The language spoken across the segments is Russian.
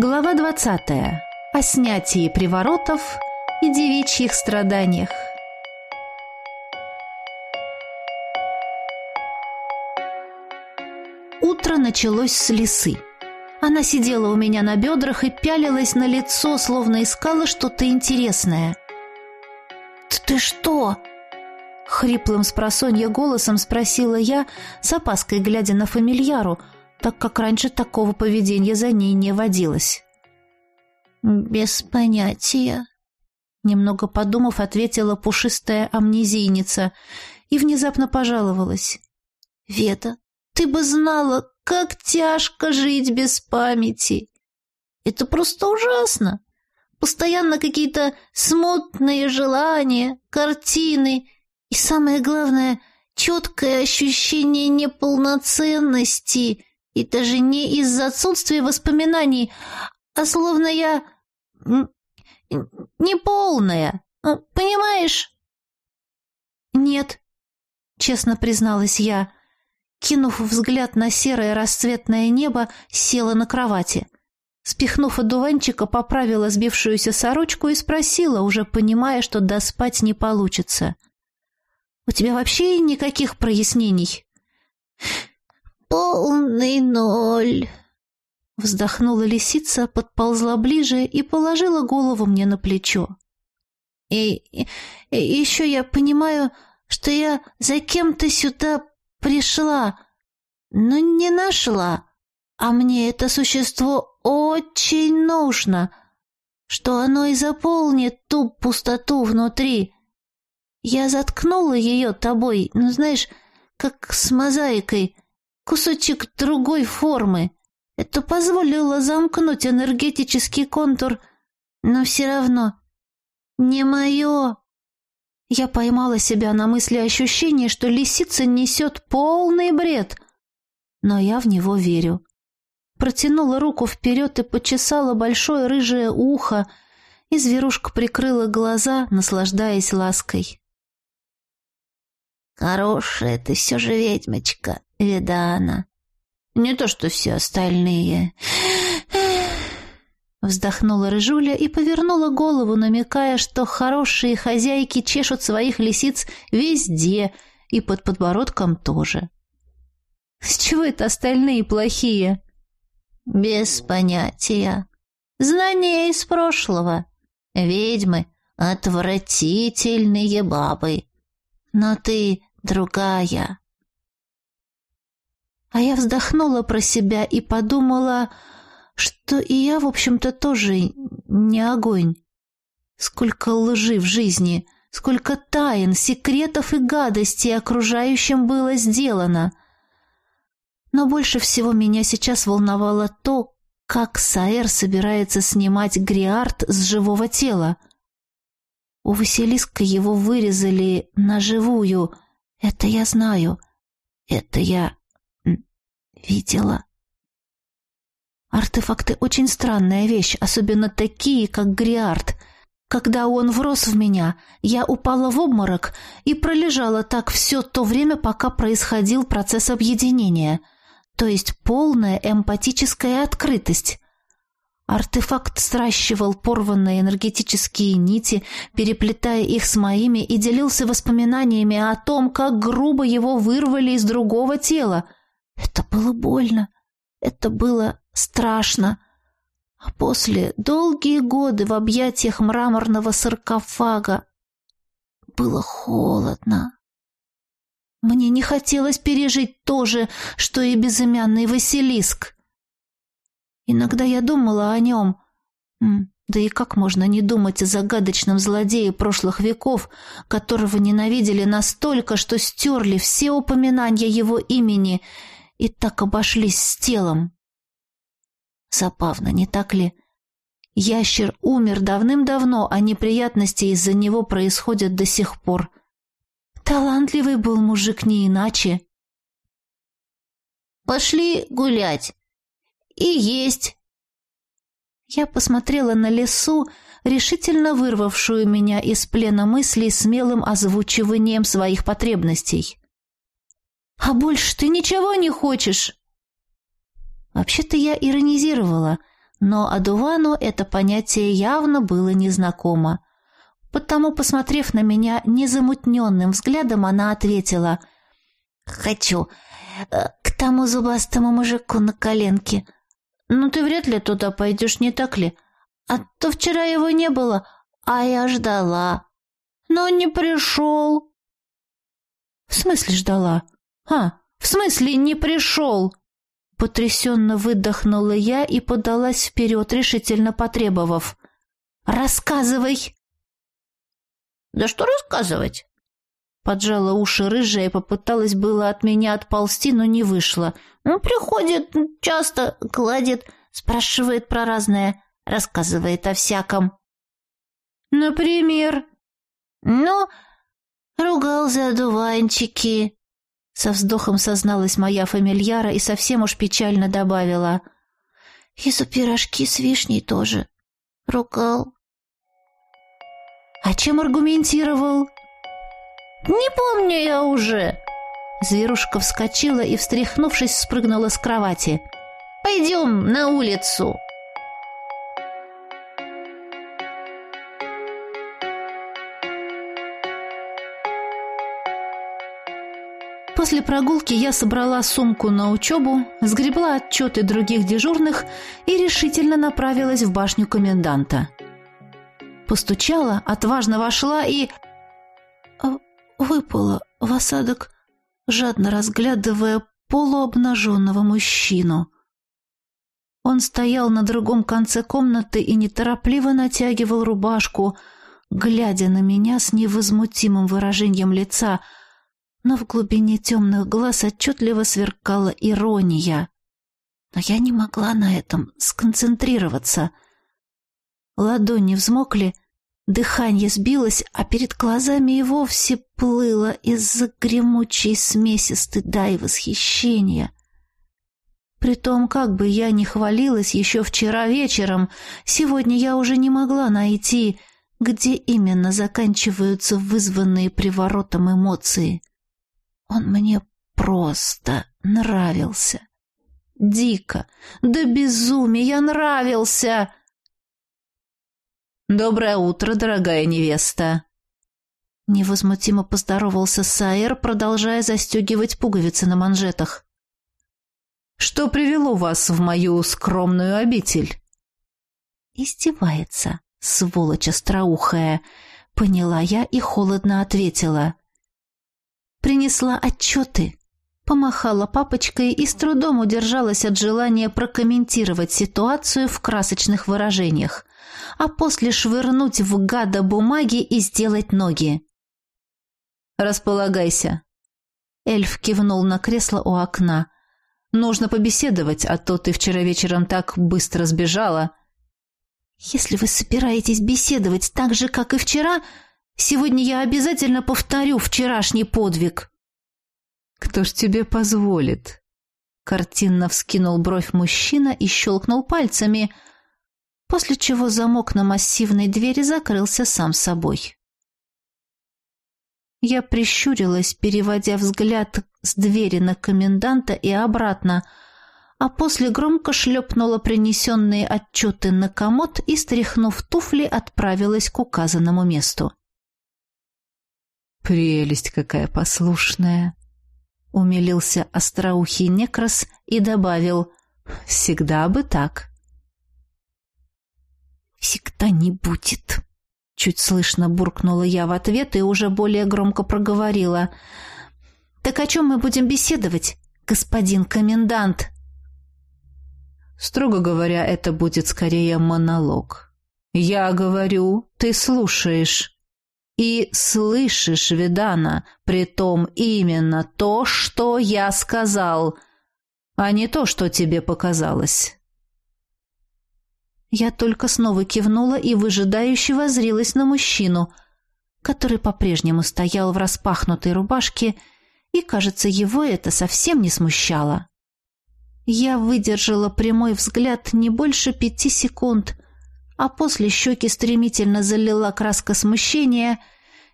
Глава 20. О снятии приворотов и девичьих страданиях. Утро началось с лисы. Она сидела у меня на бедрах и пялилась на лицо, словно искала что-то интересное. «Ты что?» Хриплым с голосом спросила я, с опаской глядя на фамильяру – так как раньше такого поведения за ней не водилось. «Без понятия», — немного подумав, ответила пушистая амнезийница и внезапно пожаловалась. «Веда, ты бы знала, как тяжко жить без памяти. Это просто ужасно. Постоянно какие-то смутные желания, картины и, самое главное, четкое ощущение неполноценности и даже не из-за отсутствия воспоминаний, а словно я... неполная. Понимаешь? Нет, честно призналась я. Кинув взгляд на серое расцветное небо, села на кровати. Спихнув одуванчика, поправила сбившуюся сорочку и спросила, уже понимая, что доспать не получится. «У тебя вообще никаких прояснений?» «Полный ноль!» Вздохнула лисица, подползла ближе и положила голову мне на плечо. «И, и, и еще я понимаю, что я за кем-то сюда пришла, но не нашла, а мне это существо очень нужно, что оно и заполнит ту пустоту внутри. Я заткнула ее тобой, ну, знаешь, как с мозаикой — кусочек другой формы. Это позволило замкнуть энергетический контур, но все равно не мое. Я поймала себя на мысли ощущения, что лисица несет полный бред, но я в него верю. Протянула руку вперед и почесала большое рыжее ухо, и зверушка прикрыла глаза, наслаждаясь лаской. «Хорошая ты все же ведьмочка», Видана. Не то, что все остальные. Вздохнула Рыжуля и повернула голову, намекая, что хорошие хозяйки чешут своих лисиц везде и под подбородком тоже. С чего это остальные плохие? Без понятия. Знания из прошлого. Ведьмы — отвратительные бабы. Но ты другая. А я вздохнула про себя и подумала, что и я, в общем-то, тоже не огонь. Сколько лжи в жизни, сколько тайн, секретов и гадостей окружающим было сделано. Но больше всего меня сейчас волновало то, как Саэр собирается снимать гриарт с живого тела. У Василиска его вырезали на живую. Это я знаю. Это я Видела. Артефакты очень странная вещь, особенно такие, как Гриард. Когда он врос в меня, я упала в обморок и пролежала так все то время, пока происходил процесс объединения, то есть полная эмпатическая открытость. Артефакт сращивал порванные энергетические нити, переплетая их с моими, и делился воспоминаниями о том, как грубо его вырвали из другого тела — это было больно, это было страшно. А после долгие годы в объятиях мраморного саркофага было холодно. Мне не хотелось пережить то же, что и безымянный Василиск. Иногда я думала о нем. Да и как можно не думать о загадочном злодее прошлых веков, которого ненавидели настолько, что стерли все упоминания его имени и так обошлись с телом. Забавно, не так ли? Ящер умер давным-давно, а неприятности из-за него происходят до сих пор. Талантливый был мужик не иначе. Пошли гулять. И есть. Я посмотрела на лесу, решительно вырвавшую меня из плена мыслей смелым озвучиванием своих потребностей. А больше ты ничего не хочешь? Вообще-то я иронизировала, Но Адувану это понятие явно было незнакомо. Потому, посмотрев на меня незамутненным взглядом, она ответила «Хочу э, к тому зубастому мужику на коленке». «Ну ты вряд ли туда пойдешь, не так ли? А то вчера его не было, а я ждала. Но не пришел». «В смысле ждала? А, в смысле не пришел?» Потрясенно выдохнула я и подалась вперед, решительно потребовав. «Рассказывай!» «Да что рассказывать?» Поджала уши рыжая и попыталась было от меня отползти, но не вышло. «Ну, приходит часто, кладет, спрашивает про разное, рассказывает о всяком». «Например?» «Ну, ругал за одуванчики». Со вздохом созналась моя фамильяра и совсем уж печально добавила. «И за пирожки с вишней тоже. Ругал». «А чем аргументировал?» «Не помню я уже». Зверушка вскочила и, встряхнувшись, спрыгнула с кровати. «Пойдем на улицу». После прогулки я собрала сумку на учебу, сгребла отчеты других дежурных и решительно направилась в башню коменданта. Постучала, отважно вошла и... А, выпала в осадок, жадно разглядывая полуобнаженного мужчину. Он стоял на другом конце комнаты и неторопливо натягивал рубашку, глядя на меня с невозмутимым выражением лица — но в глубине темных глаз отчетливо сверкала ирония. Но я не могла на этом сконцентрироваться. Ладони взмокли, дыхание сбилось, а перед глазами и вовсе плыло из-за гремучей смеси стыда и восхищения. Притом, как бы я ни хвалилась еще вчера вечером, сегодня я уже не могла найти, где именно заканчиваются вызванные приворотом эмоции. Он мне просто нравился. Дико, до безумия нравился. «Доброе утро, дорогая невеста!» Невозмутимо поздоровался Сайер, продолжая застегивать пуговицы на манжетах. «Что привело вас в мою скромную обитель?» «Издевается, сволочь остроухая», — поняла я и холодно ответила принесла отчеты, помахала папочкой и с трудом удержалась от желания прокомментировать ситуацию в красочных выражениях, а после швырнуть в гада бумаги и сделать ноги. «Располагайся». Эльф кивнул на кресло у окна. «Нужно побеседовать, а то ты вчера вечером так быстро сбежала». «Если вы собираетесь беседовать так же, как и вчера, Сегодня я обязательно повторю вчерашний подвиг. Кто ж тебе позволит? Картинно вскинул бровь мужчина и щелкнул пальцами, после чего замок на массивной двери закрылся сам собой. Я прищурилась, переводя взгляд с двери на коменданта и обратно, а после громко шлепнула принесенные отчеты на комод и, стряхнув туфли, отправилась к указанному месту. «Прелесть какая послушная!» Умилился остроухий некрас и добавил «Всегда бы так». «Всегда не будет», — чуть слышно буркнула я в ответ и уже более громко проговорила. «Так о чем мы будем беседовать, господин комендант?» Строго говоря, это будет скорее монолог. Я говорю, ты слушаешь. И слышишь, Видана, притом именно то, что я сказал, а не то, что тебе показалось. Я только снова кивнула и выжидающе возрилась на мужчину, который по-прежнему стоял в распахнутой рубашке, и, кажется, его это совсем не смущало. Я выдержала прямой взгляд не больше пяти секунд — а после щеки стремительно залила краска смущения,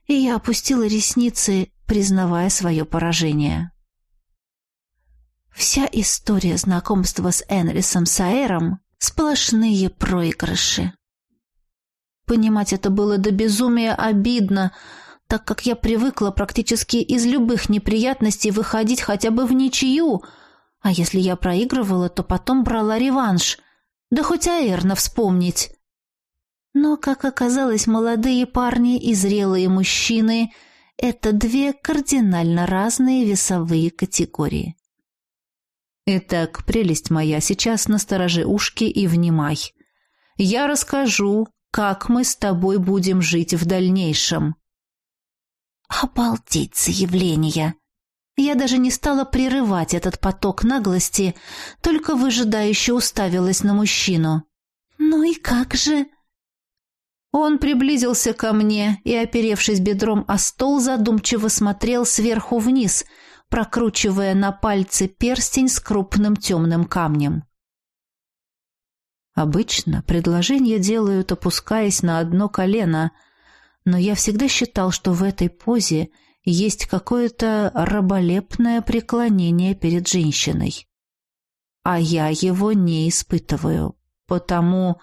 и я опустила ресницы, признавая свое поражение. Вся история знакомства с Энрисом Саэром Сплошные проигрыши. Понимать это было до безумия обидно, так как я привыкла практически из любых неприятностей выходить хотя бы в ничью, а если я проигрывала, то потом брала реванш. Да хоть Аэрна вспомнить. Но, как оказалось, молодые парни и зрелые мужчины — это две кардинально разные весовые категории. Итак, прелесть моя, сейчас насторожи ушки и внимай. Я расскажу, как мы с тобой будем жить в дальнейшем. Обалдеть заявление! Я даже не стала прерывать этот поток наглости, только выжидающе уставилась на мужчину. «Ну и как же?» Он приблизился ко мне и, оперевшись бедром о стол, задумчиво смотрел сверху вниз, прокручивая на пальце перстень с крупным темным камнем. Обычно предложение делают, опускаясь на одно колено, но я всегда считал, что в этой позе есть какое-то раболепное преклонение перед женщиной. А я его не испытываю, потому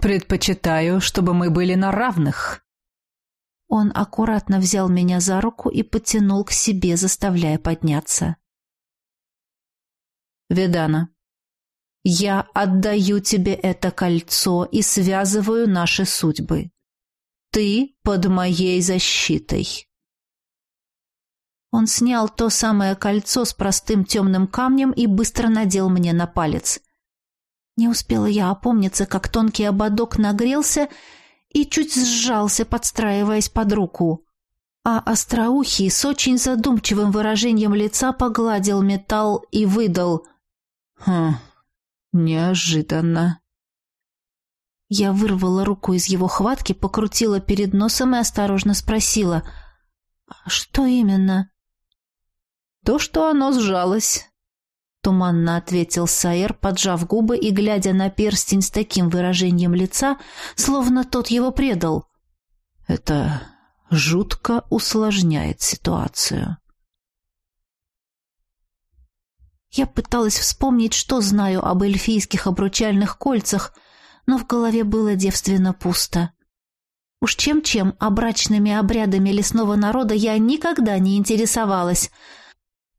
предпочитаю, чтобы мы были на равных. Он аккуратно взял меня за руку и потянул к себе, заставляя подняться. Ведана, я отдаю тебе это кольцо и связываю наши судьбы. Ты под моей защитой. Он снял то самое кольцо с простым темным камнем и быстро надел мне на палец. Не успела я опомниться, как тонкий ободок нагрелся и чуть сжался, подстраиваясь под руку. А остроухий с очень задумчивым выражением лица погладил металл и выдал. «Хм, неожиданно». Я вырвала руку из его хватки, покрутила перед носом и осторожно спросила. «Что именно?» «То, что оно сжалось», — туманно ответил Саэр, поджав губы и глядя на перстень с таким выражением лица, словно тот его предал. «Это жутко усложняет ситуацию». Я пыталась вспомнить, что знаю об эльфийских обручальных кольцах, но в голове было девственно пусто. Уж чем-чем, а брачными обрядами лесного народа я никогда не интересовалась —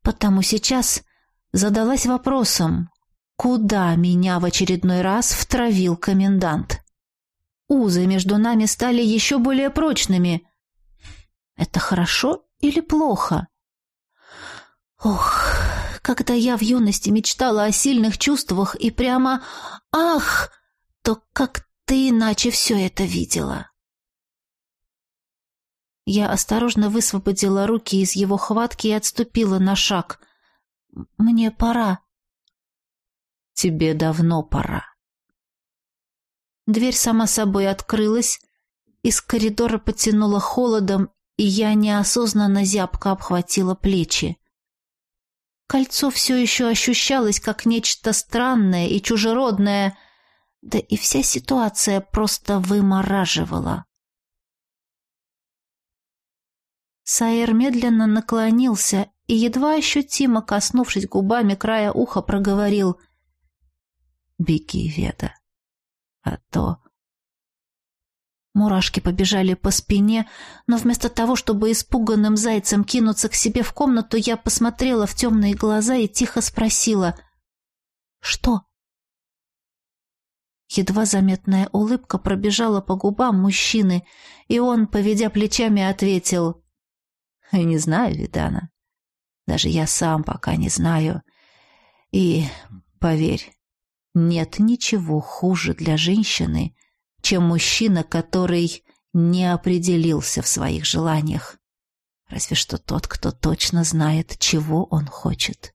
Потому сейчас задалась вопросом, куда меня в очередной раз втравил комендант. Узы между нами стали еще более прочными. Это хорошо или плохо? Ох, когда я в юности мечтала о сильных чувствах и прямо «ах», то как ты иначе все это видела. Я осторожно высвободила руки из его хватки и отступила на шаг. «Мне пора». «Тебе давно пора». Дверь сама собой открылась, из коридора потянуло холодом, и я неосознанно зябко обхватила плечи. Кольцо все еще ощущалось как нечто странное и чужеродное, да и вся ситуация просто вымораживала. Саэр медленно наклонился и, едва ощутимо коснувшись губами края уха, проговорил «Беги, Веда, а то...» Мурашки побежали по спине, но вместо того, чтобы испуганным зайцем кинуться к себе в комнату, я посмотрела в темные глаза и тихо спросила «Что?». Едва заметная улыбка пробежала по губам мужчины, и он, поведя плечами, ответил не знаю, Видана. Даже я сам пока не знаю. И, поверь, нет ничего хуже для женщины, чем мужчина, который не определился в своих желаниях. Разве что тот, кто точно знает, чего он хочет.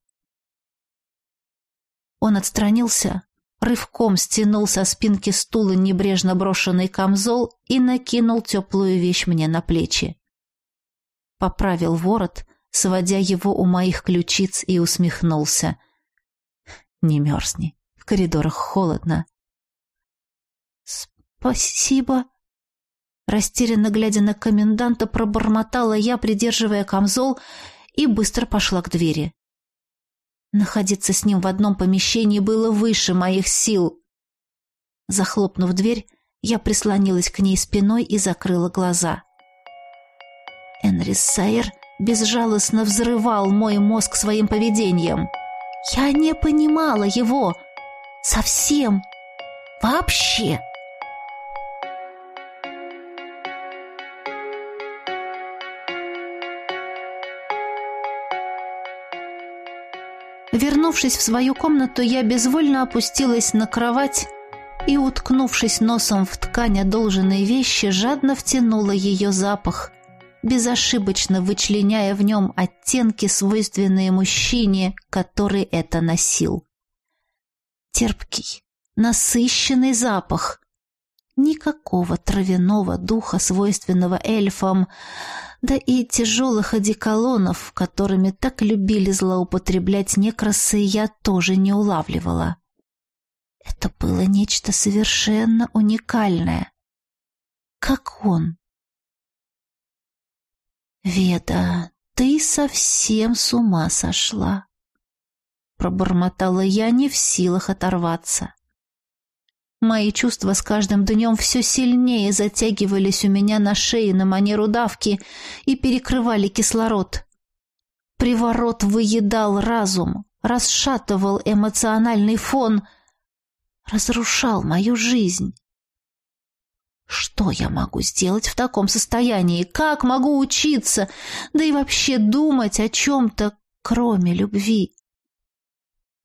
Он отстранился, рывком стянул со спинки стула небрежно брошенный камзол и накинул теплую вещь мне на плечи поправил ворот, сводя его у моих ключиц и усмехнулся. «Не мерзни, в коридорах холодно». «Спасибо», Растерянно глядя на коменданта, пробормотала я, придерживая камзол, и быстро пошла к двери. Находиться с ним в одном помещении было выше моих сил. Захлопнув дверь, я прислонилась к ней спиной и закрыла глаза. Энрис Сайер безжалостно взрывал мой мозг своим поведением. Я не понимала его. Совсем. Вообще. Вернувшись в свою комнату, я безвольно опустилась на кровать и, уткнувшись носом в ткань одолженной вещи, жадно втянула ее запах, безошибочно вычленяя в нем оттенки, свойственные мужчине, который это носил. Терпкий, насыщенный запах. Никакого травяного духа, свойственного эльфам, да и тяжелых одеколонов, которыми так любили злоупотреблять некрасы, я тоже не улавливала. Это было нечто совершенно уникальное. Как он. «Веда, ты совсем с ума сошла!» Пробормотала я, не в силах оторваться. Мои чувства с каждым днем все сильнее затягивались у меня на шее на манеру давки и перекрывали кислород. Приворот выедал разум, расшатывал эмоциональный фон, разрушал мою жизнь. Что я могу сделать в таком состоянии? Как могу учиться? Да и вообще думать о чем-то, кроме любви?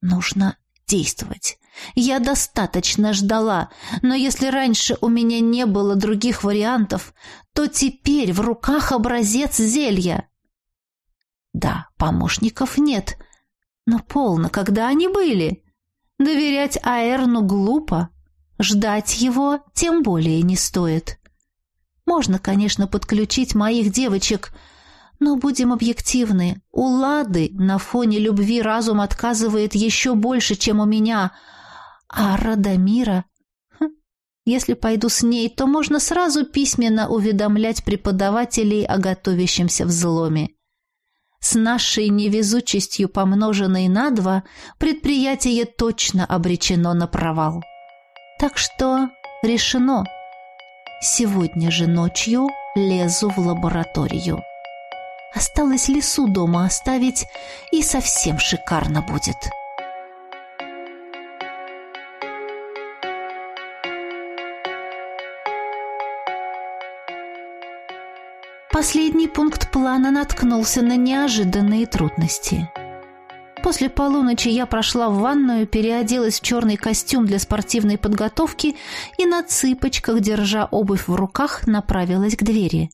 Нужно действовать. Я достаточно ждала, но если раньше у меня не было других вариантов, то теперь в руках образец зелья. Да, помощников нет, но полно, когда они были. Доверять Аэрну глупо, ждать его тем более не стоит. Можно, конечно, подключить моих девочек, но будем объективны, у Лады на фоне любви разум отказывает еще больше, чем у меня — а Радомира? Хм, если пойду с ней, то можно сразу письменно уведомлять преподавателей о готовящемся взломе. С нашей невезучестью, помноженной на два, предприятие точно обречено на провал. Так что решено. Сегодня же ночью лезу в лабораторию. Осталось лесу дома оставить, и совсем шикарно будет». Последний пункт плана наткнулся на неожиданные трудности. После полуночи я прошла в ванную, переоделась в черный костюм для спортивной подготовки и на цыпочках, держа обувь в руках, направилась к двери.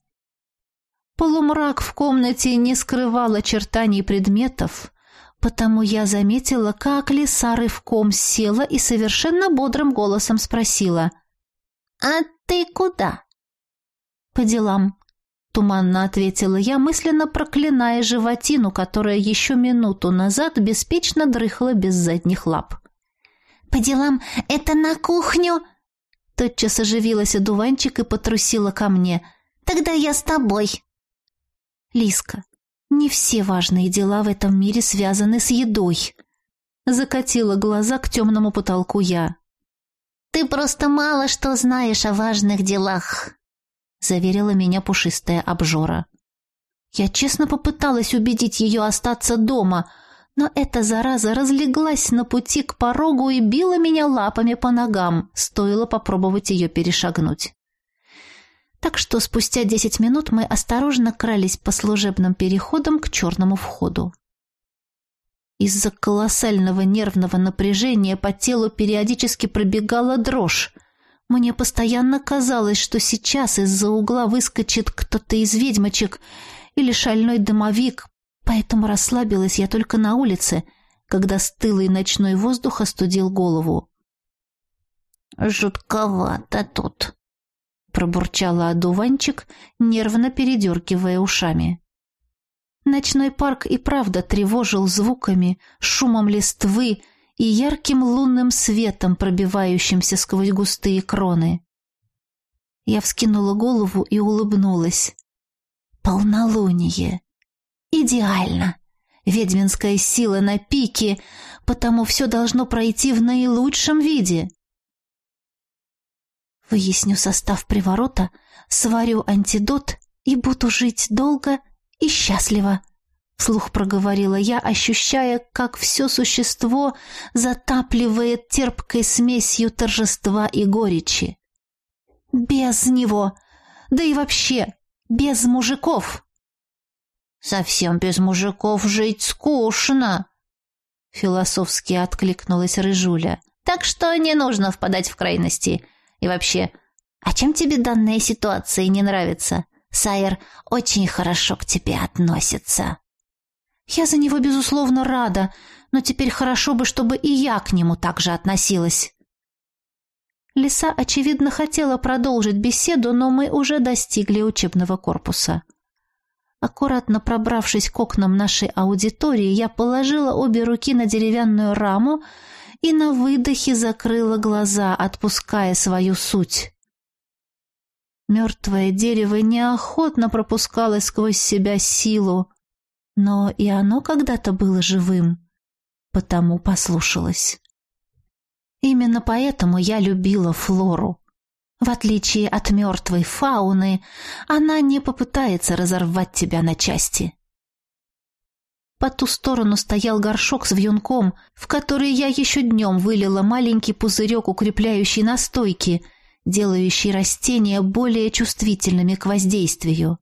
Полумрак в комнате не скрывал очертаний предметов, потому я заметила, как лиса рывком села и совершенно бодрым голосом спросила «А ты куда?» «По делам», Туманно ответила я, мысленно проклиная животину, которая еще минуту назад беспечно дрыхла без задних лап. «По делам это на кухню!» Тотчас оживилась одуванчик и потрусила ко мне. «Тогда я с тобой!» «Лиска, не все важные дела в этом мире связаны с едой!» Закатила глаза к темному потолку я. «Ты просто мало что знаешь о важных делах!» — заверила меня пушистая обжора. Я честно попыталась убедить ее остаться дома, но эта зараза разлеглась на пути к порогу и била меня лапами по ногам, стоило попробовать ее перешагнуть. Так что спустя десять минут мы осторожно крались по служебным переходам к черному входу. Из-за колоссального нервного напряжения по телу периодически пробегала дрожь, мне постоянно казалось, что сейчас из-за угла выскочит кто-то из ведьмочек или шальной домовик, поэтому расслабилась я только на улице, когда стылый ночной воздух остудил голову. «Жутковато тут», — пробурчала одуванчик, нервно передергивая ушами. Ночной парк и правда тревожил звуками, шумом листвы, и ярким лунным светом, пробивающимся сквозь густые кроны. Я вскинула голову и улыбнулась. Полнолуние. Идеально. Ведьминская сила на пике, потому все должно пройти в наилучшем виде. Выясню состав приворота, сварю антидот и буду жить долго и счастливо. Вслух проговорила я, ощущая, как все существо затапливает терпкой смесью торжества и горечи. Без него, да и вообще без мужиков. Совсем без мужиков жить скучно, философски откликнулась Рыжуля. Так что не нужно впадать в крайности. И вообще, а чем тебе данная ситуация не нравится? Сайер очень хорошо к тебе относится. Я за него, безусловно, рада, но теперь хорошо бы, чтобы и я к нему так же относилась. Лиса, очевидно, хотела продолжить беседу, но мы уже достигли учебного корпуса. Аккуратно пробравшись к окнам нашей аудитории, я положила обе руки на деревянную раму и на выдохе закрыла глаза, отпуская свою суть. Мертвое дерево неохотно пропускало сквозь себя силу, но и оно когда-то было живым, потому послушалось. Именно поэтому я любила Флору. В отличие от мертвой фауны, она не попытается разорвать тебя на части. По ту сторону стоял горшок с вьюнком, в который я еще днем вылила маленький пузырек укрепляющей настойки, делающий растения более чувствительными к воздействию.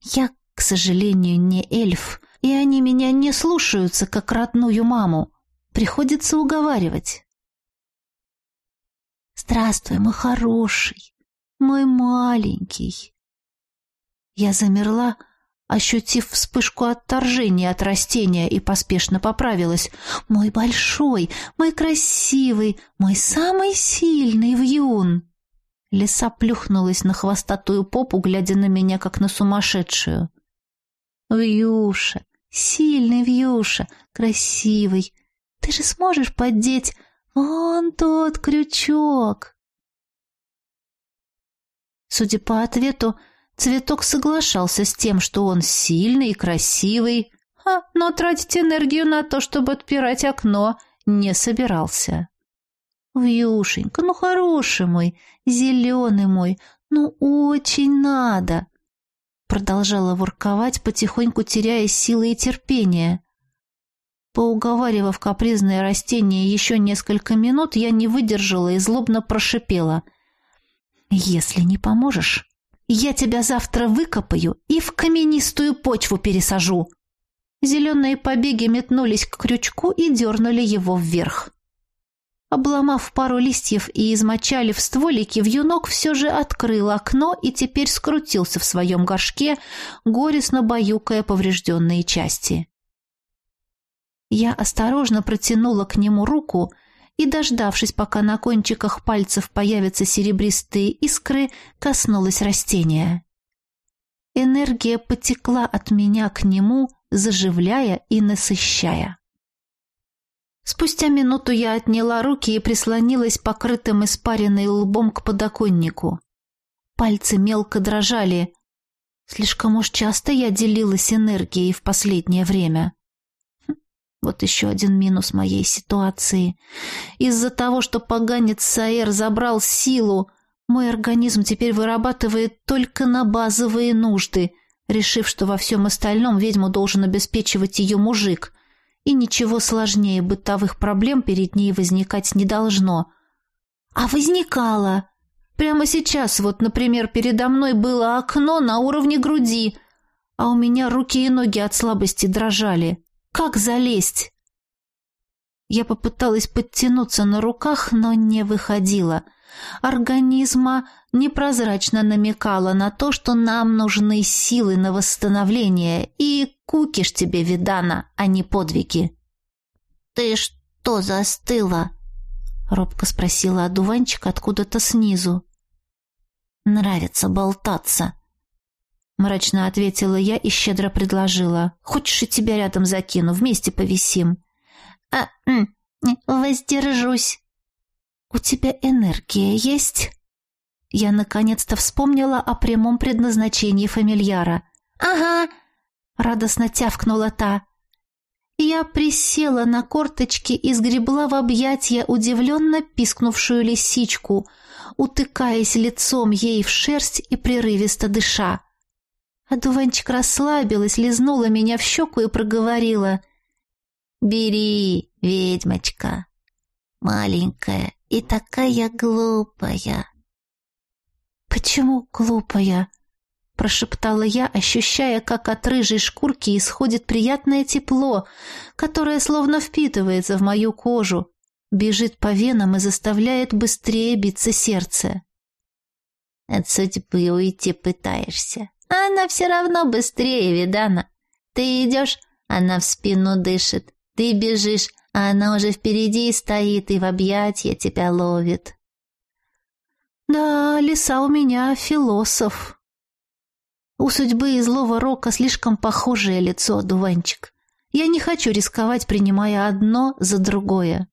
Я к сожалению, не эльф, и они меня не слушаются, как родную маму. Приходится уговаривать. «Здравствуй, мой хороший, мой маленький». Я замерла, ощутив вспышку отторжения от растения и поспешно поправилась. «Мой большой, мой красивый, мой самый сильный вьюн!» Лиса плюхнулась на хвостатую попу, глядя на меня, как на сумасшедшую. Вьюша, сильный Вьюша, красивый. Ты же сможешь поддеть вон тот крючок. Судя по ответу, цветок соглашался с тем, что он сильный и красивый, а, но тратить энергию на то, чтобы отпирать окно, не собирался. Вьюшенька, ну хороший мой, зеленый мой, ну очень надо продолжала ворковать, потихоньку теряя силы и терпение. Поуговаривав капризное растение еще несколько минут, я не выдержала и злобно прошипела. «Если не поможешь, я тебя завтра выкопаю и в каменистую почву пересажу». Зеленые побеги метнулись к крючку и дернули его вверх. Обломав пару листьев и измочали в стволике, вьюнок все же открыл окно и теперь скрутился в своем горшке, горестно баюкая поврежденные части. Я осторожно протянула к нему руку и, дождавшись, пока на кончиках пальцев появятся серебристые искры, коснулась растения. Энергия потекла от меня к нему, заживляя и насыщая. Спустя минуту я отняла руки и прислонилась покрытым испаренной лбом к подоконнику. Пальцы мелко дрожали. Слишком уж часто я делилась энергией в последнее время. Хм, вот еще один минус моей ситуации. Из-за того, что поганец Саэр забрал силу, мой организм теперь вырабатывает только на базовые нужды, решив, что во всем остальном ведьму должен обеспечивать ее мужик — и ничего сложнее бытовых проблем перед ней возникать не должно. А возникало. Прямо сейчас, вот, например, передо мной было окно на уровне груди, а у меня руки и ноги от слабости дрожали. Как залезть? Я попыталась подтянуться на руках, но не выходила. Организма непрозрачно намекала на то, что нам нужны силы на восстановление, и кукиш тебе, Видана, а не подвиги. «Ты что застыла?» — робко спросила одуванчик откуда-то снизу. «Нравится болтаться», — мрачно ответила я и щедро предложила. «Хочешь, и тебя рядом закину, вместе повисим?» «А, воздержусь». «У тебя энергия есть?» Я наконец-то вспомнила о прямом предназначении фамильяра. «Ага!» — радостно тявкнула та. Я присела на корточки и сгребла в объятия удивленно пискнувшую лисичку, утыкаясь лицом ей в шерсть и прерывисто дыша. Одуванчик расслабилась, лизнула меня в щеку и проговорила. «Бери, ведьмочка, маленькая и такая глупая». «Почему глупая?» прошептала я, ощущая, как от рыжей шкурки исходит приятное тепло, которое словно впитывается в мою кожу, бежит по венам и заставляет быстрее биться сердце. От судьбы уйти пытаешься, она все равно быстрее, видана. Ты идешь, она в спину дышит, ты бежишь, она уже впереди стоит и в объятия тебя ловит. Да, лиса у меня философ, у судьбы и злого рока слишком похожее лицо, дуванчик. Я не хочу рисковать, принимая одно за другое.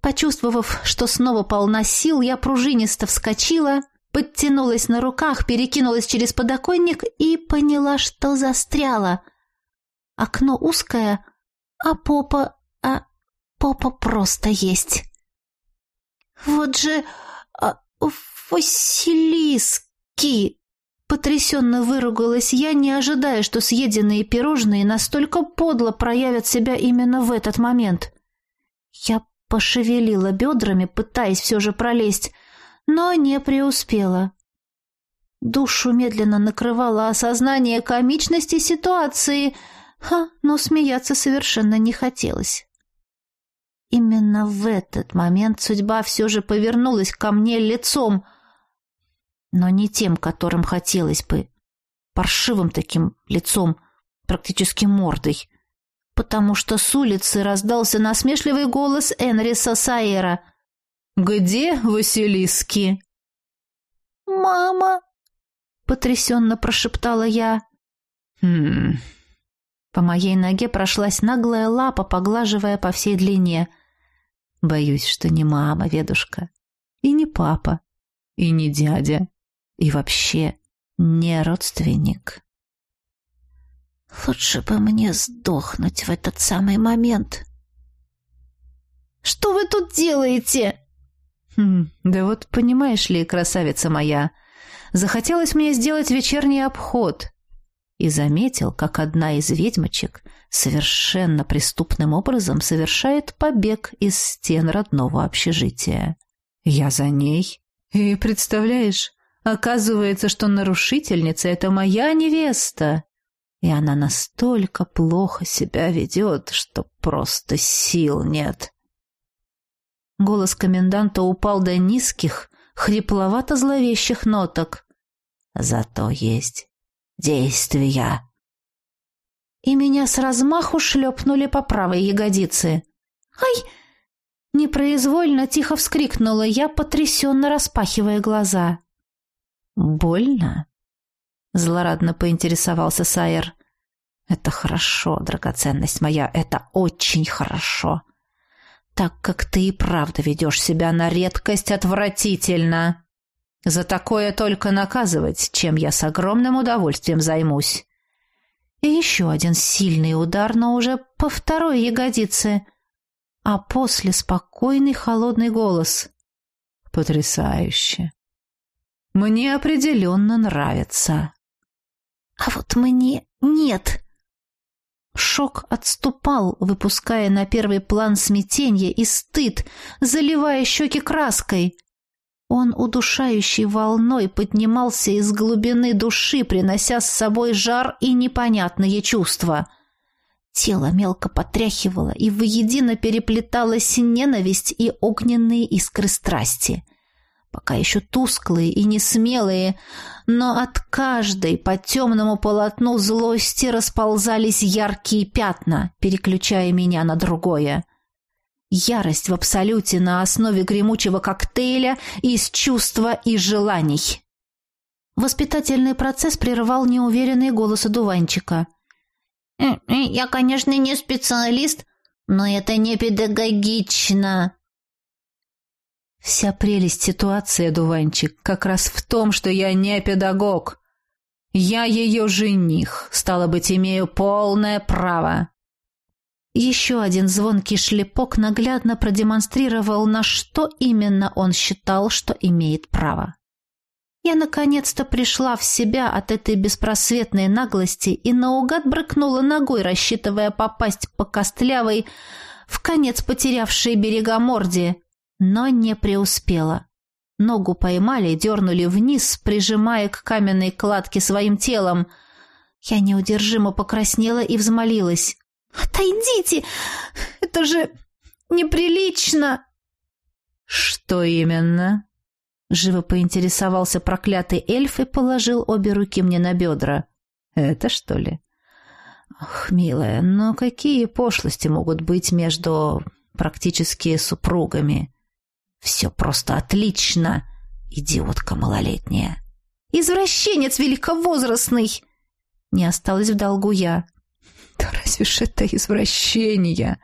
Почувствовав, что снова полна сил, я пружинисто вскочила, подтянулась на руках, перекинулась через подоконник и поняла, что застряла. Окно узкое, а попа... а попа просто есть. Вот же... А, Василиски! Потрясенно выругалась я, не ожидая, что съеденные пирожные настолько подло проявят себя именно в этот момент. Я пошевелила бедрами, пытаясь все же пролезть, но не преуспела. Душу медленно накрывало осознание комичности ситуации, ха, но смеяться совершенно не хотелось. Именно в этот момент судьба все же повернулась ко мне лицом — но не тем, которым хотелось бы. Паршивым таким лицом, практически мордой. Потому что с улицы раздался насмешливый голос Энриса Саера. «Где Василиски?» «Мама!» — потрясенно прошептала я. «Хм...» По моей ноге прошлась наглая лапа, поглаживая по всей длине. Боюсь, что не мама, ведушка, и не папа, и не дядя и вообще не родственник. Лучше бы мне сдохнуть в этот самый момент. Что вы тут делаете? Хм, да вот понимаешь ли, красавица моя, захотелось мне сделать вечерний обход. И заметил, как одна из ведьмочек совершенно преступным образом совершает побег из стен родного общежития. Я за ней. И представляешь, Оказывается, что нарушительница — это моя невеста. И она настолько плохо себя ведет, что просто сил нет. Голос коменданта упал до низких, хрипловато-зловещих ноток. Зато есть действия. И меня с размаху шлепнули по правой ягодице. «Ай!» Непроизвольно тихо вскрикнула я, потрясенно распахивая глаза. «Больно?» — злорадно поинтересовался Сайер. «Это хорошо, драгоценность моя, это очень хорошо. Так как ты и правда ведешь себя на редкость отвратительно. За такое только наказывать, чем я с огромным удовольствием займусь». И еще один сильный удар, но уже по второй ягодице, а после спокойный холодный голос. «Потрясающе! Мне определенно нравится. А вот мне нет. Шок отступал, выпуская на первый план смятение и стыд, заливая щеки краской. Он удушающей волной поднимался из глубины души, принося с собой жар и непонятные чувства. Тело мелко потряхивало, и воедино переплеталась ненависть и огненные искры страсти — пока еще тусклые и несмелые, но от каждой по темному полотну злости расползались яркие пятна, переключая меня на другое. Ярость в абсолюте на основе гремучего коктейля из чувства и желаний. Воспитательный процесс прервал неуверенный голос одуванчика. «Э, э, «Я, конечно, не специалист, но это не педагогично», Вся прелесть ситуации, дуванчик, как раз в том, что я не педагог. Я ее жених, стало быть, имею полное право. Еще один звонкий шлепок наглядно продемонстрировал, на что именно он считал, что имеет право. Я наконец-то пришла в себя от этой беспросветной наглости и наугад брыкнула ногой, рассчитывая попасть по костлявой, в конец потерявшей берега морде, но не преуспела. Ногу поймали, дернули вниз, прижимая к каменной кладке своим телом. Я неудержимо покраснела и взмолилась. «Отойдите! Это же неприлично!» «Что именно?» Живо поинтересовался проклятый эльф и положил обе руки мне на бедра. «Это что ли?» «Ах, милая, но какие пошлости могут быть между практически супругами?» «Все просто отлично, идиотка малолетняя!» «Извращенец великовозрастный!» Не осталось в долгу я. «Да разве ж это извращение?»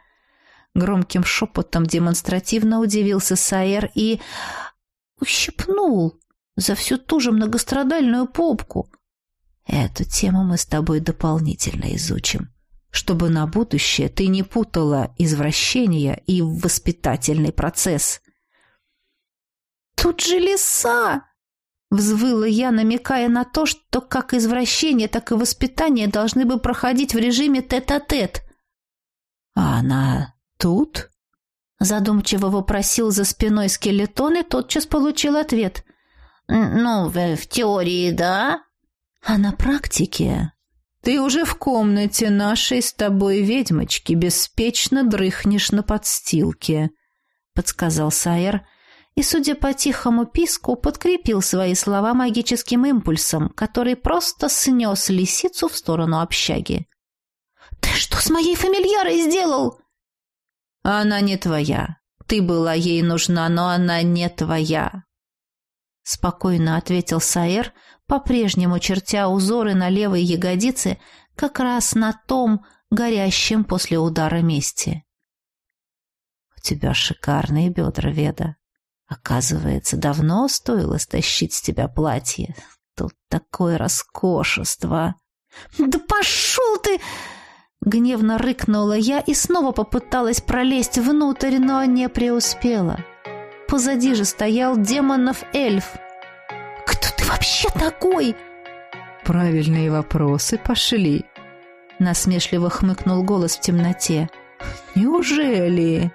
Громким шепотом демонстративно удивился Саер и ущипнул за всю ту же многострадальную попку. Эту тему мы с тобой дополнительно изучим, чтобы на будущее ты не путала извращение и воспитательный процесс. «Тут же леса!» — взвыла я, намекая на то, что как извращение, так и воспитание должны бы проходить в режиме тет-а-тет. -тет. «А она тут?» Задумчиво вопросил за спиной скелетон и тотчас получил ответ. «Ну, в, в теории, да?» «А на практике?» «Ты уже в комнате нашей с тобой ведьмочки беспечно дрыхнешь на подстилке», — подсказал Сайер, и, судя по тихому писку, подкрепил свои слова магическим импульсом, который просто снес лисицу в сторону общаги. «Ты что с моей фамильярой сделал?» Она не твоя. Ты была ей нужна, но она не твоя. Спокойно ответил Саэр, по-прежнему чертя узоры на левой ягодице, как раз на том горящем после удара месте. У тебя шикарные бедра, Веда. Оказывается, давно стоило стащить с тебя платье. Тут такое роскошество. Да пошел ты! Гневно рыкнула я и снова попыталась пролезть внутрь, но не преуспела. Позади же стоял демонов эльф. «Кто ты вообще такой?» «Правильные вопросы пошли», — насмешливо хмыкнул голос в темноте. «Неужели?»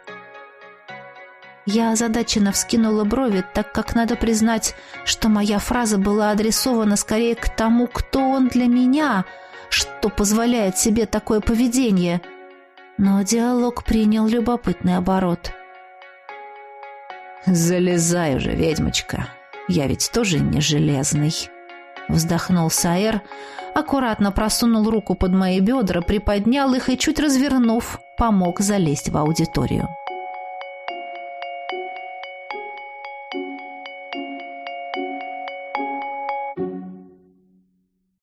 Я озадаченно вскинула брови, так как надо признать, что моя фраза была адресована скорее к тому, кто он для меня — что позволяет себе такое поведение. Но диалог принял любопытный оборот. «Залезай уже, ведьмочка, я ведь тоже не железный», — вздохнул Саэр, аккуратно просунул руку под мои бедра, приподнял их и, чуть развернув, помог залезть в аудиторию.